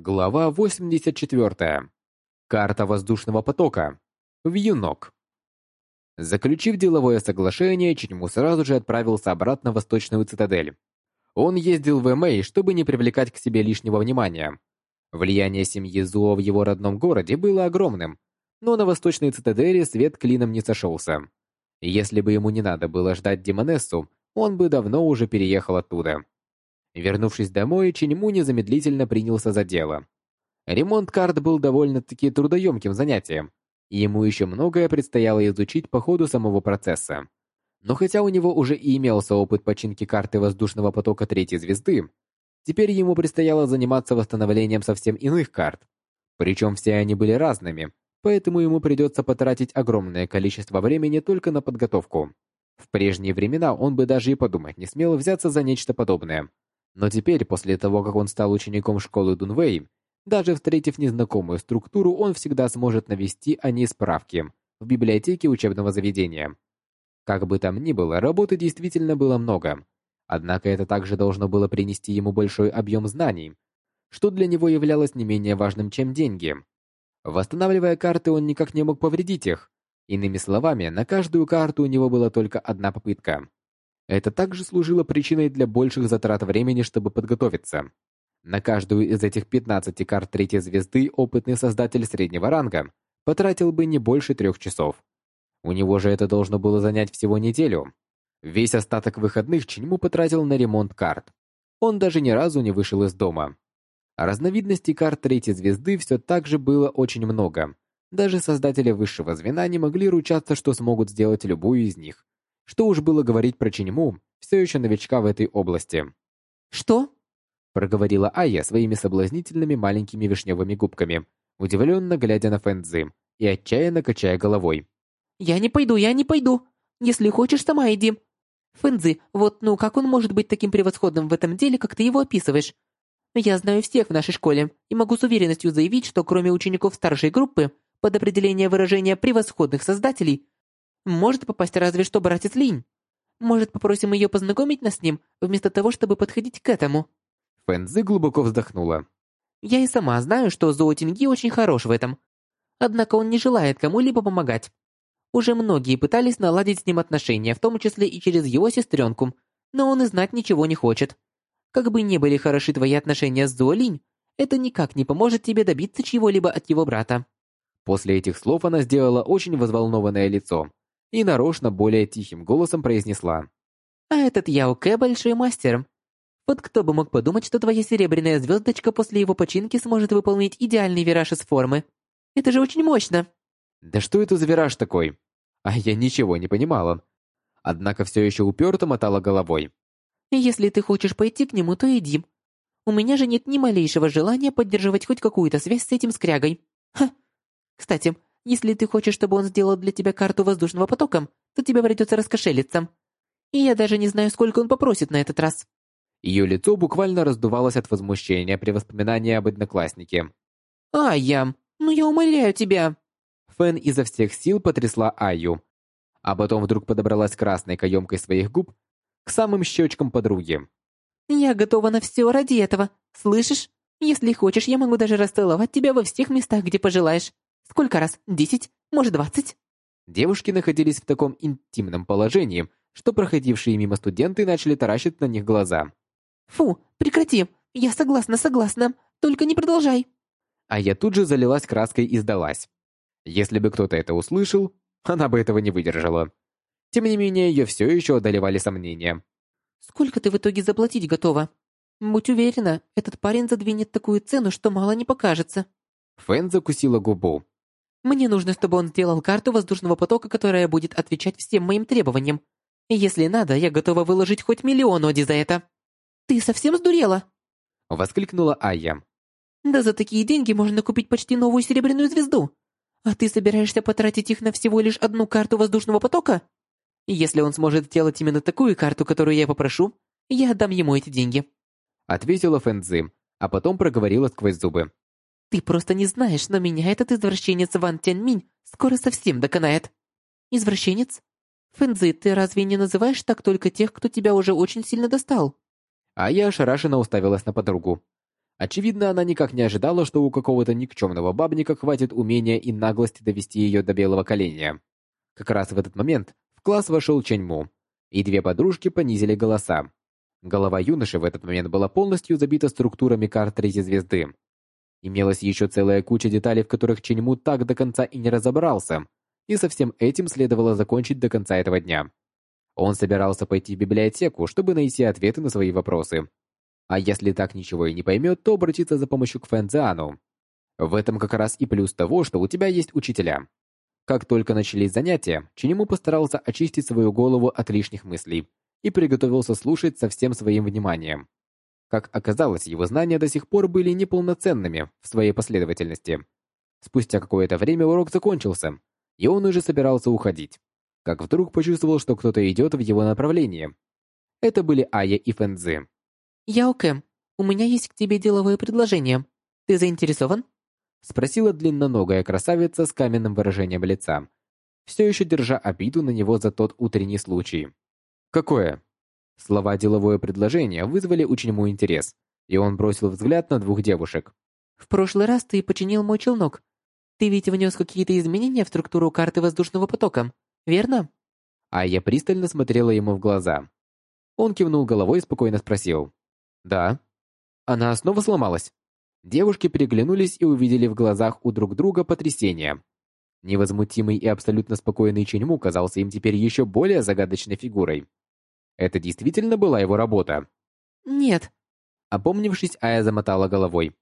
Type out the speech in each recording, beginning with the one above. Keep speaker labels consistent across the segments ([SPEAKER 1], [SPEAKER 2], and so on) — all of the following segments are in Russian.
[SPEAKER 1] Глава 84. Карта воздушного потока. Вьюнок. Заключив деловое соглашение, Ченьму сразу же отправился обратно в Восточную цитадель. Он ездил в Мэй, чтобы не привлекать к себе лишнего внимания. Влияние семьи Зуо в его родном городе было огромным, но на Восточной цитадели свет клином не сошелся. Если бы ему не надо было ждать Демонессу, он бы давно уже переехал оттуда. Вернувшись домой, Чиньму незамедлительно принялся за дело. Ремонт карт был довольно-таки трудоемким занятием, и ему еще многое предстояло изучить по ходу самого процесса. Но хотя у него уже и имелся опыт починки карты воздушного потока третьей звезды, теперь ему предстояло заниматься восстановлением совсем иных карт. Причем все они были разными, поэтому ему придется потратить огромное количество времени только на подготовку. В прежние времена он бы даже и подумать не смел взяться за нечто подобное, но теперь, после того, как он стал учеником школы Дунвей, даже встретив незнакомую структуру, он всегда сможет навести о ней справки в библиотеке учебного заведения. Как бы там ни было, работы действительно было много. Однако это также должно было принести ему большой объем знаний, что для него являлось не менее важным, чем деньги. Восстанавливая карты, он никак не мог повредить их. Иными словами, на каждую карту у него была только одна попытка. Это также служило причиной для больших затрат времени, чтобы подготовиться. На каждую из этих 15 карт третьей звезды опытный создатель среднего ранга потратил бы не больше трех часов. У него же это должно было занять всего неделю. Весь остаток выходных Чиньму потратил на ремонт карт. Он даже ни разу не вышел из дома. Разновидностей карт третьей звезды все так же было очень много. Даже создатели высшего звена не могли ручаться, что смогут сделать любую из них. Что уж было говорить про Чиньму, все еще новичка в этой области.
[SPEAKER 2] «Что?»
[SPEAKER 1] — проговорила Ая своими соблазнительными маленькими вишневыми губками, удивленно глядя на Фэнзи и отчаянно качая головой.
[SPEAKER 2] «Я не пойду, я не пойду. Если хочешь, сама иди. Фэнзи, вот ну как он может быть таким превосходным в этом деле, как ты его описываешь? Я знаю всех в нашей школе и могу с уверенностью заявить, что кроме учеников старшей группы, под определение выражения превосходных создателей, может попасть разве что братец Линь. Может, попросим ее познакомить нас с ним, вместо того, чтобы подходить к этому?»
[SPEAKER 1] Фэнзи глубоко вздохнула.
[SPEAKER 2] «Я и сама знаю, что Зоу Тинги очень хорош в этом. Однако он не желает кому-либо помогать. Уже многие пытались наладить с ним отношения, в том числе и через его сестренку, но он и знать ничего не хочет. Как бы ни были хороши твои отношения с Зоу Линь, это никак не поможет тебе добиться чего-либо от его брата».
[SPEAKER 1] После этих слов она сделала очень взволнованное лицо и нарочно более тихим голосом произнесла.
[SPEAKER 2] «А этот Яоке большой мастер. Вот кто бы мог подумать, что твоя серебряная звездочка после его починки сможет выполнить идеальный вираж из формы. Это же очень мощно!»
[SPEAKER 1] «Да что это за вираж такой?» А я ничего не понимала. Однако все еще уперто мотала головой.
[SPEAKER 2] «Если ты хочешь пойти к нему, то иди. У меня же нет ни малейшего желания поддерживать хоть какую-то связь с этим скрягой. Ха! Кстати, если ты хочешь, чтобы он сделал для тебя карту воздушного потока, то тебе придется раскошелиться. И я даже не знаю, сколько он попросит на этот раз».
[SPEAKER 1] Ее лицо буквально раздувалось от возмущения при воспоминании об однокласснике.
[SPEAKER 2] «А, я... Ну я умоляю тебя!»
[SPEAKER 1] Фэн изо всех сил потрясла Аю, а потом вдруг подобралась красной каемкой своих губ к самым щечкам подруги.
[SPEAKER 2] «Я готова на все ради этого, слышишь? Если хочешь, я могу даже расцеловать тебя во всех местах, где пожелаешь. Сколько раз? Десять? Может, двадцать?»
[SPEAKER 1] Девушки находились в таком интимном положении, что проходившие мимо студенты начали таращить на них глаза.
[SPEAKER 2] «Фу, прекрати! Я согласна, согласна. Только не продолжай!»
[SPEAKER 1] А я тут же залилась краской и сдалась. Если бы кто-то это услышал, она бы этого не выдержала. Тем не менее, ее все еще одолевали сомнения.
[SPEAKER 2] «Сколько ты в итоге заплатить готова? Будь уверена, этот парень задвинет такую цену, что мало не покажется».
[SPEAKER 1] Фэн закусила губу.
[SPEAKER 2] Мне нужно, чтобы он сделал карту воздушного потока, которая будет отвечать всем моим требованиям. Если надо, я готова выложить хоть миллион оди за это. Ты совсем сдурела?
[SPEAKER 1] Воскликнула Айя.
[SPEAKER 2] Да за такие деньги можно купить почти новую серебряную звезду. А ты собираешься потратить их на всего лишь одну карту воздушного потока? Если он сможет сделать именно такую карту, которую я попрошу, я отдам ему эти деньги.
[SPEAKER 1] Ответила Фэнзи, а потом проговорила сквозь зубы.
[SPEAKER 2] Ты просто не знаешь, но меня этот извращенец Ван Тяньминь скоро совсем доконает. Извращенец? Фэнзи, ты разве не называешь так только тех, кто тебя уже очень сильно достал?
[SPEAKER 1] А я ошарашенно уставилась на подругу. Очевидно, она никак не ожидала, что у какого-то никчемного бабника хватит умения и наглости довести ее до белого коленя. Как раз в этот момент в класс вошел Ченьму, и две подружки понизили голоса. Голова юноши в этот момент была полностью забита структурами карт третьей звезды. Имелась еще целая куча деталей, в которых Ченьму так до конца и не разобрался, и со всем этим следовало закончить до конца этого дня. Он собирался пойти в библиотеку, чтобы найти ответы на свои вопросы. А если так ничего и не поймет, то обратиться за помощью к Фэнзиану. В этом как раз и плюс того, что у тебя есть учителя. Как только начались занятия, Чинему постарался очистить свою голову от лишних мыслей и приготовился слушать со всем своим вниманием. Как оказалось, его знания до сих пор были неполноценными в своей последовательности. Спустя какое-то время урок закончился, и он уже собирался уходить. Как вдруг почувствовал, что кто-то идет в его направлении. Это были Ая и Фэнзи.
[SPEAKER 2] «Яоке, у меня есть к тебе деловое предложение. Ты заинтересован?»
[SPEAKER 1] Спросила длинноногая красавица с каменным выражением лица, все еще держа обиду на него за тот утренний случай. «Какое?» Слова «деловое предложение» вызвали ученему интерес, и он бросил взгляд на двух девушек.
[SPEAKER 2] «В прошлый раз ты починил мой челнок. Ты ведь внес какие-то изменения в структуру карты воздушного потока, верно?»
[SPEAKER 1] А я пристально смотрела ему в глаза. Он кивнул головой и спокойно спросил. Да. Она снова сломалась. Девушки переглянулись и увидели в глазах у друг друга потрясение. Невозмутимый и абсолютно спокойный Ченьму казался им теперь еще более загадочной фигурой. Это действительно была его работа?
[SPEAKER 2] Нет.
[SPEAKER 1] Опомнившись, Ая замотала головой.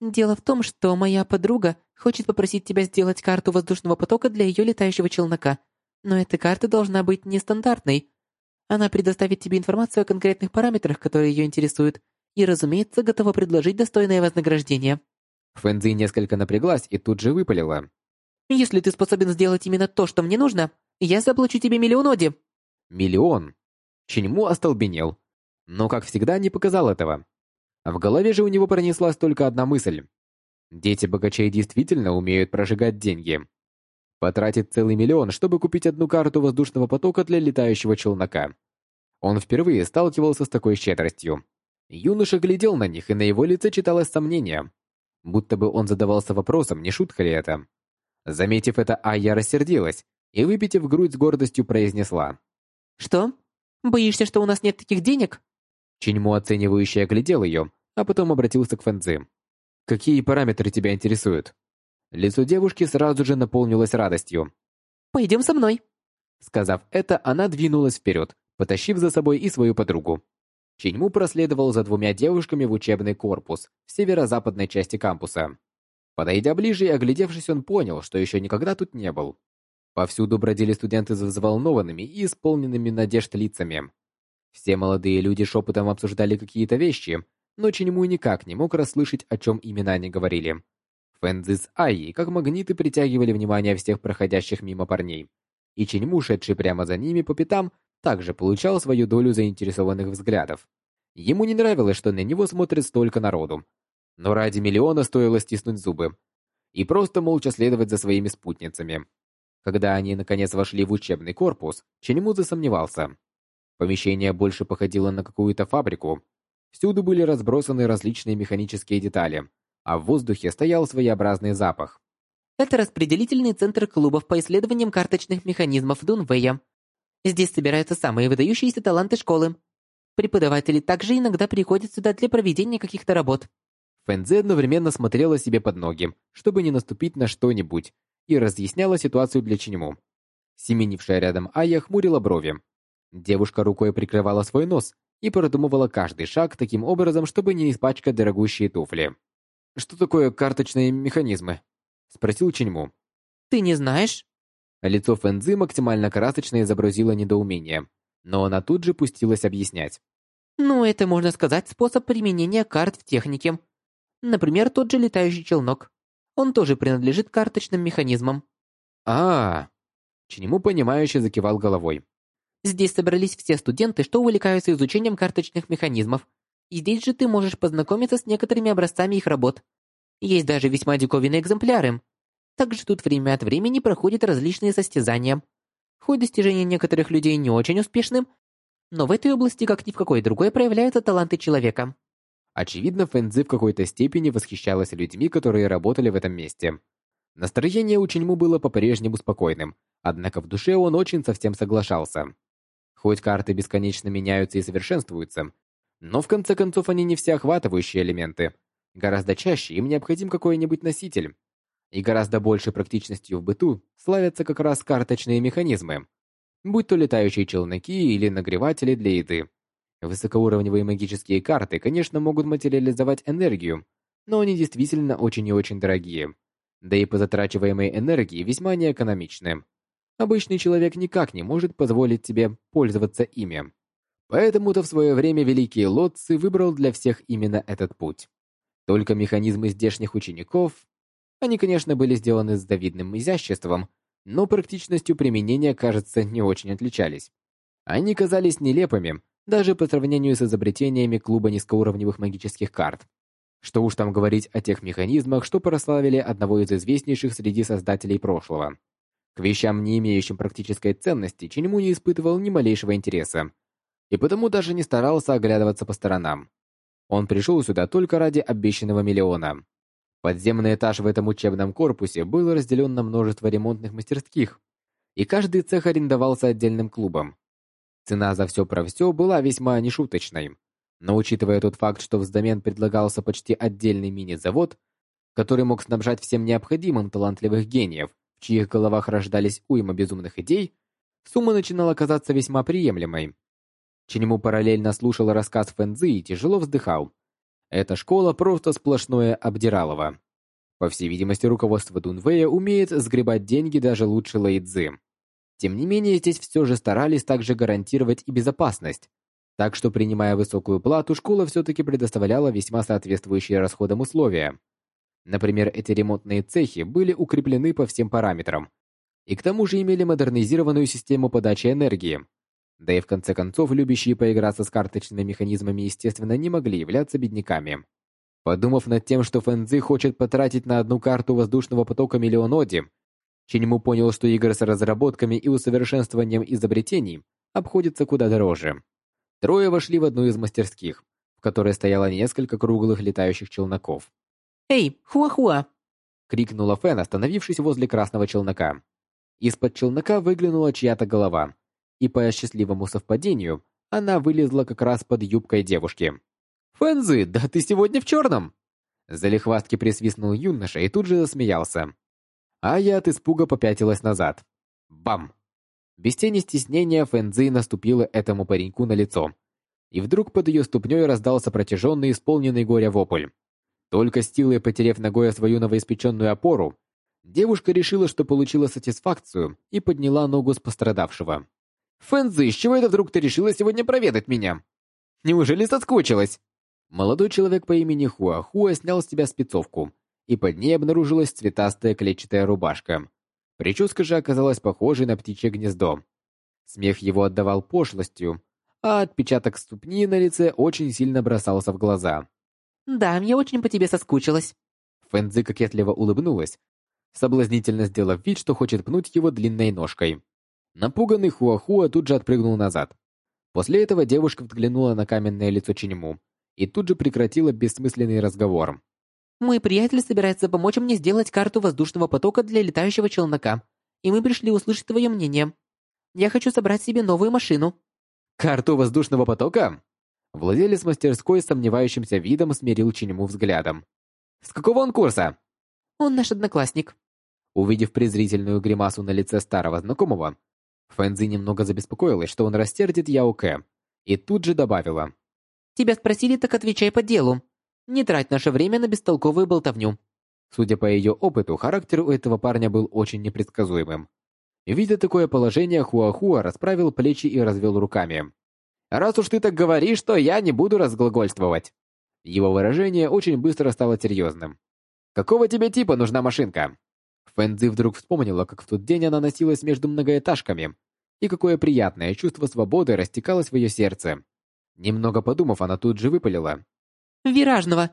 [SPEAKER 2] Дело в том, что моя подруга хочет попросить тебя сделать карту воздушного потока для ее летающего челнока. Но эта карта должна быть нестандартной. Она предоставит тебе информацию о конкретных параметрах, которые ее интересуют, и, разумеется, готова предложить достойное вознаграждение.
[SPEAKER 1] Фэнзи несколько напряглась и тут же выпалила.
[SPEAKER 2] «Если ты способен сделать именно то, что мне нужно, я заплачу тебе миллион оди».
[SPEAKER 1] «Миллион?» Чиньму остолбенел, но, как всегда, не показал этого. В голове же у него пронеслась только одна мысль. Дети богачей действительно умеют прожигать деньги. Потратит целый миллион, чтобы купить одну карту воздушного потока для летающего челнока. Он впервые сталкивался с такой щедростью. Юноша глядел на них, и на его лице читалось сомнение. Будто бы он задавался вопросом, не шутка ли это. Заметив это, Айя рассердилась и, выпитив грудь с гордостью, произнесла.
[SPEAKER 2] «Что? Боишься, что у нас нет таких денег?»
[SPEAKER 1] Чиньму оценивающе оглядел ее, а потом обратился к Фэнзи. «Какие параметры тебя интересуют?» Лицо девушки сразу же наполнилось радостью.
[SPEAKER 2] «Пойдем со мной!»
[SPEAKER 1] Сказав это, она двинулась вперед, потащив за собой и свою подругу. Чиньму проследовал за двумя девушками в учебный корпус в северо-западной части кампуса. Подойдя ближе и оглядевшись, он понял, что еще никогда тут не был. Повсюду бродили студенты с взволнованными и исполненными надежд лицами. Все молодые люди шепотом обсуждали какие-то вещи, но Чиньму никак не мог расслышать, о чем именно они говорили. Фэнзи с Айей, как магниты, притягивали внимание всех проходящих мимо парней. И Ченьму, шедший прямо за ними по пятам, также получал свою долю заинтересованных взглядов. Ему не нравилось, что на него смотрит столько народу. Но ради миллиона стоило стиснуть зубы и просто молча следовать за своими спутницами. Когда они наконец вошли в учебный корпус, Ченьму засомневался. Помещение больше походило на какую-то фабрику. Всюду были разбросаны различные механические детали, а в воздухе стоял своеобразный запах.
[SPEAKER 2] Это распределительный центр клубов по исследованиям карточных механизмов Дунвэя. Здесь собираются самые выдающиеся таланты школы. Преподаватели также иногда приходят сюда для проведения каких-то работ.
[SPEAKER 1] Фэнзи одновременно смотрела себе под ноги, чтобы не наступить на что-нибудь, и разъясняла ситуацию для Чиньму. Семенившая рядом Ая хмурила брови. Девушка рукой прикрывала свой нос и продумывала каждый шаг таким образом, чтобы не испачкать дорогущие туфли. Что такое карточные механизмы? спросил Чиньму.
[SPEAKER 2] Ты не знаешь?
[SPEAKER 1] Лицо Фэнзы максимально красочно изобразило недоумение, но она тут же пустилась объяснять.
[SPEAKER 2] Ну, это можно сказать способ применения карт в технике. Например, тот же летающий челнок. Он тоже принадлежит карточным механизмам.
[SPEAKER 1] А, -а, -а. Чиньму понимающе закивал головой.
[SPEAKER 2] Здесь собрались все студенты, что увлекаются изучением карточных механизмов, и здесь же ты можешь познакомиться с некоторыми образцами их работ. Есть даже весьма диковинные экземпляры. Также тут время от времени проходят различные состязания. Хоть достижения некоторых людей не очень успешны, но в этой области, как ни в какой другой, проявляются таланты человека.
[SPEAKER 1] Очевидно, Фэнзи в какой-то степени восхищалась людьми, которые работали в этом месте. Настроение у Чиньму было по-прежнему спокойным, однако в душе он очень совсем соглашался. Хоть карты бесконечно меняются и совершенствуются, но в конце концов они не всеохватывающие элементы. Гораздо чаще им необходим какой-нибудь носитель. И гораздо большей практичностью в быту славятся как раз карточные механизмы, будь то летающие челноки или нагреватели для еды. Высокоуровневые магические карты, конечно, могут материализовать энергию, но они действительно очень и очень дорогие. Да и по затрачиваемой энергии весьма неэкономичны. Обычный человек никак не может позволить себе пользоваться ими. Поэтому-то в свое время великий Лотцы выбрал для всех именно этот путь. Только механизмы здешних учеников, они, конечно, были сделаны с завидным изяществом, но практичностью применения, кажется, не очень отличались. Они казались нелепыми, даже по сравнению с изобретениями клуба низкоуровневых магических карт. Что уж там говорить о тех механизмах, что прославили одного из известнейших среди создателей прошлого. К вещам, не имеющим практической ценности, Чиньму не испытывал ни малейшего интереса, и потому даже не старался оглядываться по сторонам. Он пришел сюда только ради обещанного миллиона. Подземный этаж в этом учебном корпусе был разделен на множество ремонтных мастерских, и каждый цех арендовался отдельным клубом. Цена за все про все была весьма нешуточной. Но учитывая тот факт, что взамен предлагался почти отдельный мини-завод, который мог снабжать всем необходимым талантливых гениев, в чьих головах рождались уйма безумных идей, сумма начинала казаться весьма приемлемой. Чиньму параллельно слушал рассказ Фэнзы и тяжело вздыхал. Эта школа просто сплошное обдиралово. По всей видимости, руководство Дунвея умеет сгребать деньги даже лучше Лэйцзы. Тем не менее, здесь все же старались также гарантировать и безопасность. Так что, принимая высокую плату, школа все-таки предоставляла весьма соответствующие расходам условия. Например, эти ремонтные цехи были укреплены по всем параметрам. И к тому же имели модернизированную систему подачи энергии. Да и в конце концов, любящие поиграться с карточными механизмами, естественно, не могли являться бедняками. Подумав над тем, что Фэнзи хочет потратить на одну карту воздушного потока миллион оди, Чиньму понял, что игры с разработками и усовершенствованием изобретений обходятся куда дороже. Трое вошли в одну из мастерских, в которой стояло несколько круглых летающих челноков.
[SPEAKER 2] «Эй, Хуахуа!»
[SPEAKER 1] — крикнула Фэн, остановившись возле красного челнока. Из-под челнока выглянула чья-то голова, и по счастливому совпадению она вылезла как раз под юбкой девушки. «Фэнзы, да ты сегодня в черном!» Залихвастки присвистнул юноша и тут же засмеялся. А я от испуга попятилась назад. Бам! Без тени стеснения Фэнзи наступила этому пареньку на лицо. И вдруг под ее ступней раздался протяженный, исполненный горя вопль. Только с силой потерев ногой свою новоиспеченную опору, девушка решила, что получила сатисфакцию и подняла ногу с пострадавшего. «Фэнзи, с чего это вдруг ты решила сегодня проведать меня? Неужели соскучилась?» Молодой человек по имени Хуа Хуа снял с себя спецовку, и под ней обнаружилась цветастая клетчатая рубашка. Прическа же оказалась похожей на птичье гнездо. Смех его отдавал пошлостью, а отпечаток ступни на лице очень сильно бросался в глаза.
[SPEAKER 2] «Да, я очень по тебе соскучилась».
[SPEAKER 1] Фэнзи кокетливо улыбнулась, соблазнительно сделав вид, что хочет пнуть его длинной ножкой. Напуганный Хуахуа тут же отпрыгнул назад. После этого девушка взглянула на каменное лицо Чиньму и тут же прекратила бессмысленный разговор.
[SPEAKER 2] «Мой приятель собирается помочь мне сделать карту воздушного потока для летающего челнока, и мы пришли услышать твое мнение. Я хочу собрать себе новую машину».
[SPEAKER 1] «Карту воздушного потока?» Владелец мастерской с сомневающимся видом смирил Чиньму взглядом. «С какого он курса?»
[SPEAKER 2] «Он наш одноклассник».
[SPEAKER 1] Увидев презрительную гримасу на лице старого знакомого, Фэнзи немного забеспокоилась, что он растердит Яо Кэ, и тут же добавила.
[SPEAKER 2] «Тебя спросили, так отвечай по делу. Не трать наше время на бестолковую болтовню».
[SPEAKER 1] Судя по ее опыту, характер у этого парня был очень непредсказуемым. Видя такое положение, Хуахуа расправил плечи и развел руками. «Раз уж ты так говоришь, то я не буду разглагольствовать». Его выражение очень быстро стало серьезным. «Какого тебе типа нужна машинка?» Фэнзи вдруг вспомнила, как в тот день она носилась между многоэтажками, и какое приятное чувство свободы растекалось в ее сердце. Немного подумав, она тут же выпалила.
[SPEAKER 2] «Виражного!»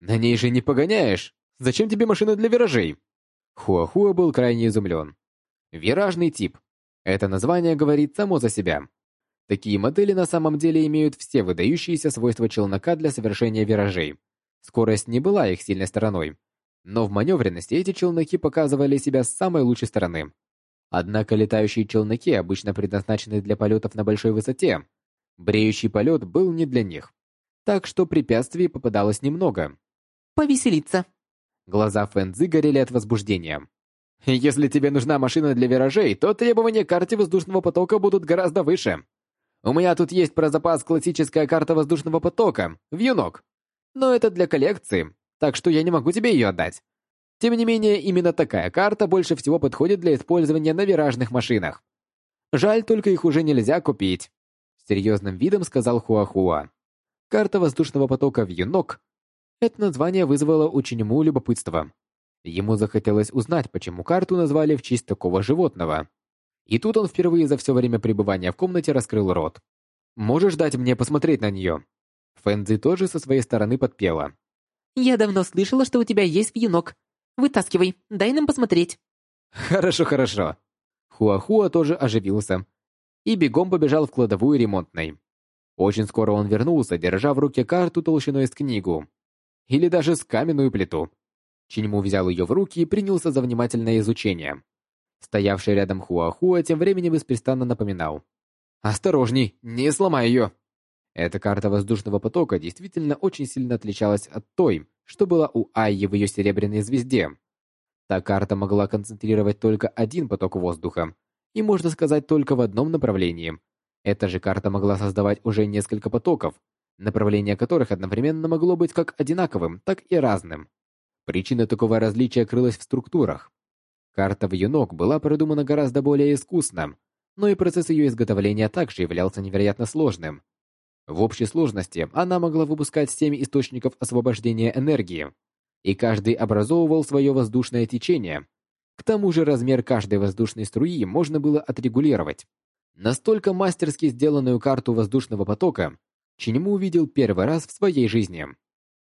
[SPEAKER 1] «На ней же не погоняешь! Зачем тебе машина для виражей?» Хуахуа был крайне изумлен. «Виражный тип». Это название говорит само за себя. Такие модели на самом деле имеют все выдающиеся свойства челнока для совершения виражей. Скорость не была их сильной стороной, но в маневренности эти челноки показывали себя с самой лучшей стороны. Однако летающие челноки обычно предназначены для полетов на большой высоте. Бреющий полет был не для них. Так что препятствий попадалось немного.
[SPEAKER 2] Повеселиться.
[SPEAKER 1] Глаза Фэнзы горели от возбуждения. Если тебе нужна машина для виражей, то требования к карте воздушного потока будут гораздо выше. У меня тут есть про запас классическая карта воздушного потока, вьюнок. Но это для коллекции, так что я не могу тебе ее отдать. Тем не менее, именно такая карта больше всего подходит для использования на виражных машинах. Жаль, только их уже нельзя купить. С серьезным видом сказал Хуахуа. Карта воздушного потока Вьюнок. Это название вызвало у Чиньму любопытство. Ему захотелось узнать, почему карту назвали в честь такого животного. И тут он впервые за все время пребывания в комнате раскрыл рот. «Можешь дать мне посмотреть на нее?» Фэнзи тоже со своей стороны подпела.
[SPEAKER 2] «Я давно слышала, что у тебя есть вьюнок. Вытаскивай, дай нам посмотреть».
[SPEAKER 1] «Хорошо, хорошо». Хуахуа тоже оживился и бегом побежал в кладовую ремонтной. Очень скоро он вернулся, держа в руке карту толщиной с книгу. Или даже с каменную плиту. Чиньму взял ее в руки и принялся за внимательное изучение. Стоявший рядом Хуахуа тем временем беспрестанно напоминал. «Осторожней, не сломай ее!» Эта карта воздушного потока действительно очень сильно отличалась от той, что была у Айи в ее серебряной звезде. Та карта могла концентрировать только один поток воздуха, и можно сказать только в одном направлении. Эта же карта могла создавать уже несколько потоков, направление которых одновременно могло быть как одинаковым, так и разным. Причина такого различия крылась в структурах. Карта в Юнок была продумана гораздо более искусно, но и процесс ее изготовления также являлся невероятно сложным. В общей сложности она могла выпускать семь источников освобождения энергии, и каждый образовывал свое воздушное течение. К тому же размер каждой воздушной струи можно было отрегулировать. Настолько мастерски сделанную карту воздушного потока Чиньму увидел первый раз в своей жизни.